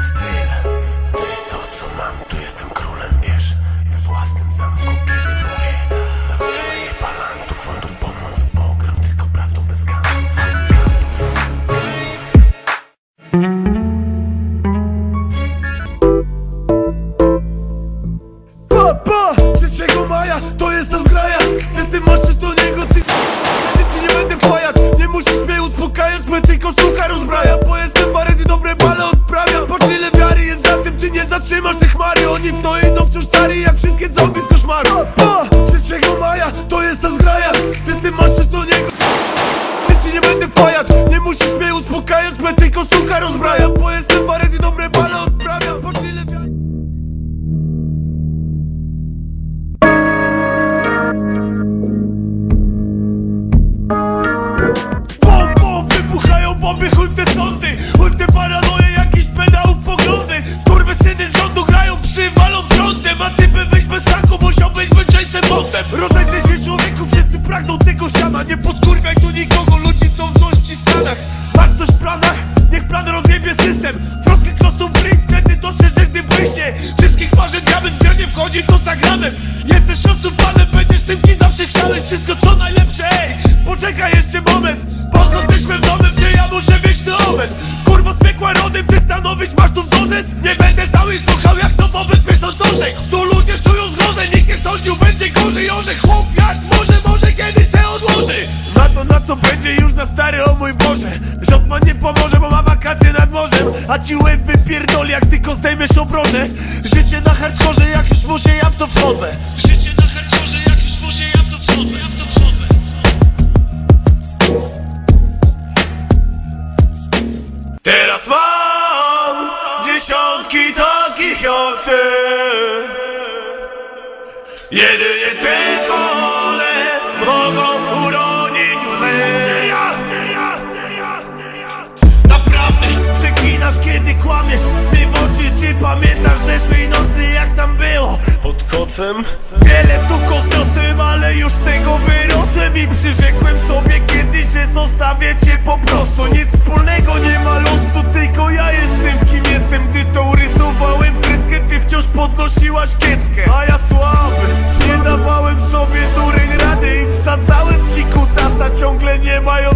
Styl, to jest to co mam, tu jestem królem, wiesz We własnym zamku, kiedy mówię. Zamykam ryje palantów, mam pomoc, bo gram tylko prawdą bez kantów Kantów, kantów Pa, pa! 3 maja to jest ta zgraja rozbraja Marzeń diament, gra nie wchodzi, to zagramy Jesteś osupany, będziesz tym kim zawsze chrzanić. Wszystko co najlepsze, ej, poczekaj jeszcze moment. Poznaliśmy w domem, gdzie ja muszę mieć ten omen Kurwo z piekła rodem, ty stanowić masz tu wzorzec? Nie będę na co będzie już za stary, o mój Boże. Rząd ma nie pomoże, bo ma wakacje nad morzem. A ci łeb wypierdoli, jak tylko zdejmiesz obroże. Życie na hardkorze, jak już muszę, ja w to wchodzę. Życie na hardkorze, jak już muszę, ja w to wchodzę, ja w to wchodzę. Teraz mam dziesiątki takich jak ty. Jedynie tylko nocem Wiele suko zniosłem, ale już z tego wyrosłem I przyrzekłem sobie kiedyś, że zostawię cię po prostu. Nic wspólnego nie ma losu, tylko ja jestem kim jestem. Gdy tą rysowałem kreskę, ty wciąż podnosiłaś kieckę. A ja słaby, nie dawałem sobie dureń rady I wsadzałem ci kutasa, ciągle nie mają